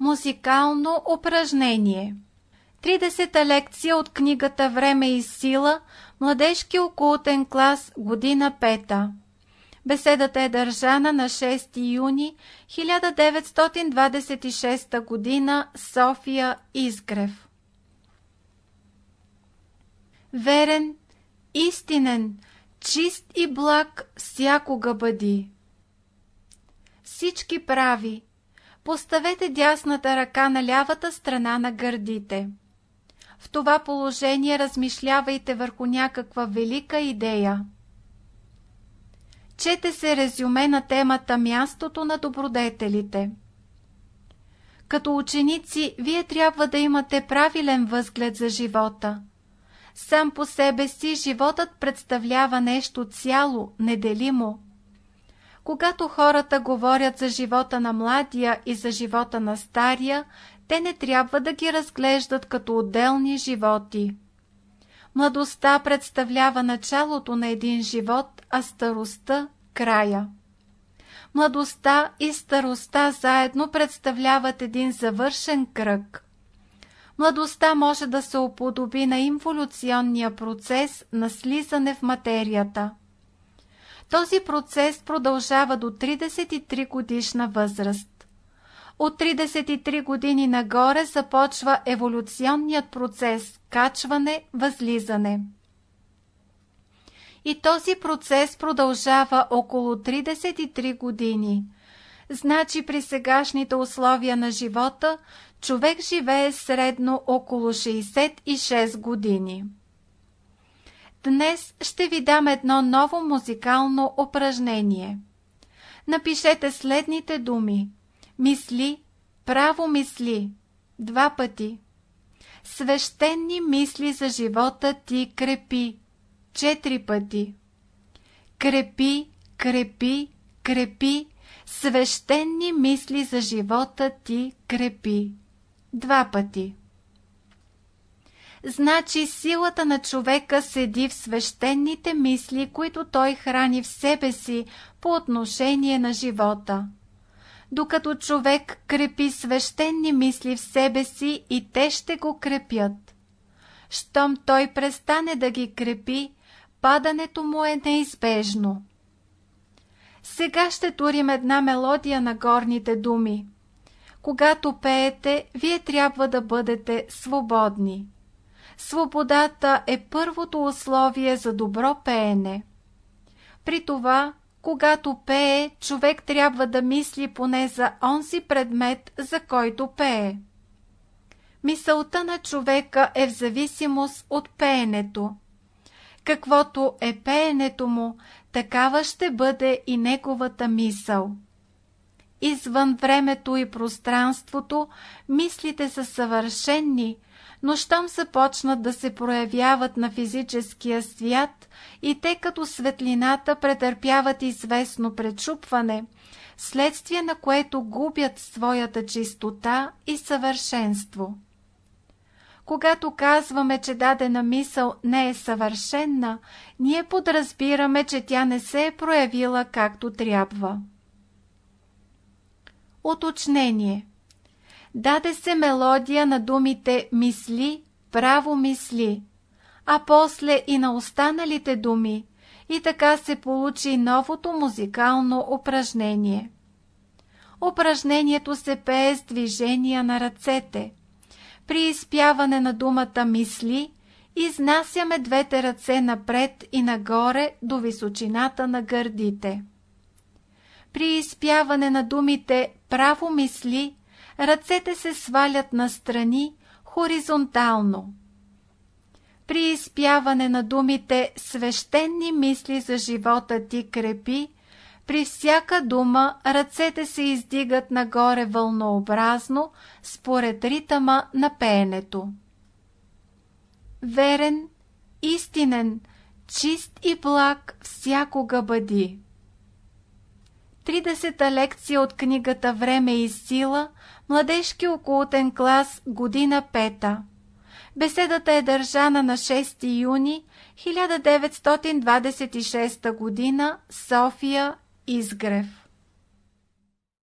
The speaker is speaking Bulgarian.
Музикално упражнение 30-та лекция от книгата Време и сила, младежки окултен клас, година пета. Беседата е държана на 6 юни 1926 година, София, Изгрев. Верен, истинен, чист и благ всякога бъди. Всички прави. Поставете дясната ръка на лявата страна на гърдите. В това положение размишлявайте върху някаква велика идея. Чете се резюме на темата Мястото на добродетелите. Като ученици, вие трябва да имате правилен възглед за живота. Сам по себе си животът представлява нещо цяло, неделимо. Когато хората говорят за живота на младия и за живота на стария, те не трябва да ги разглеждат като отделни животи. Младостта представлява началото на един живот, а старостта – края. Младостта и старостта заедно представляват един завършен кръг. Младостта може да се уподоби на инволюционния процес на слизане в материята. Този процес продължава до 33 годишна възраст. От 33 години нагоре започва еволюционният процес – качване-възлизане. И този процес продължава около 33 години. Значи при сегашните условия на живота човек живее средно около 66 години. Днес ще ви дам едно ново музикално упражнение. Напишете следните думи. Мисли, право мисли. Два пъти. Свещени мисли за живота ти крепи. Четири пъти. Крепи, крепи, крепи. Свещени мисли за живота ти крепи. Два пъти. Значи силата на човека седи в свещените мисли, които той храни в себе си по отношение на живота докато човек крепи свещени мисли в себе си и те ще го крепят. Щом той престане да ги крепи, падането му е неизбежно. Сега ще турим една мелодия на горните думи. Когато пеете, вие трябва да бъдете свободни. Свободата е първото условие за добро пеене. При това когато пее, човек трябва да мисли поне за онзи предмет, за който пее. Мисълта на човека е в зависимост от пеенето. Каквото е пеенето му, такава ще бъде и неговата мисъл. Извън времето и пространството, мислите са съвършенни, но щом започнат да се проявяват на физическия свят и те като светлината претърпяват известно пречупване, следствие на което губят своята чистота и съвършенство. Когато казваме, че дадена мисъл не е съвършенна, ние подразбираме, че тя не се е проявила както трябва. Уточнение даде се мелодия на думите «мисли», «право мисли», а после и на останалите думи, и така се получи новото музикално упражнение. Упражнението се пее с движения на ръцете. При изпяване на думата «мисли» изнасяме двете ръце напред и нагоре до височината на гърдите. При изпяване на думите «право мисли» ръцете се свалят настрани хоризонтално. При изпяване на думите свещени мисли за живота ти крепи, при всяка дума ръцете се издигат нагоре вълнообразно, според ритъма на пеенето. Верен, истинен, чист и благ всякога бъди. 30-та лекция от книгата Време и сила Младежки окултен клас, година пета. Беседата е държана на 6 юни 1926 година, София, Изгрев.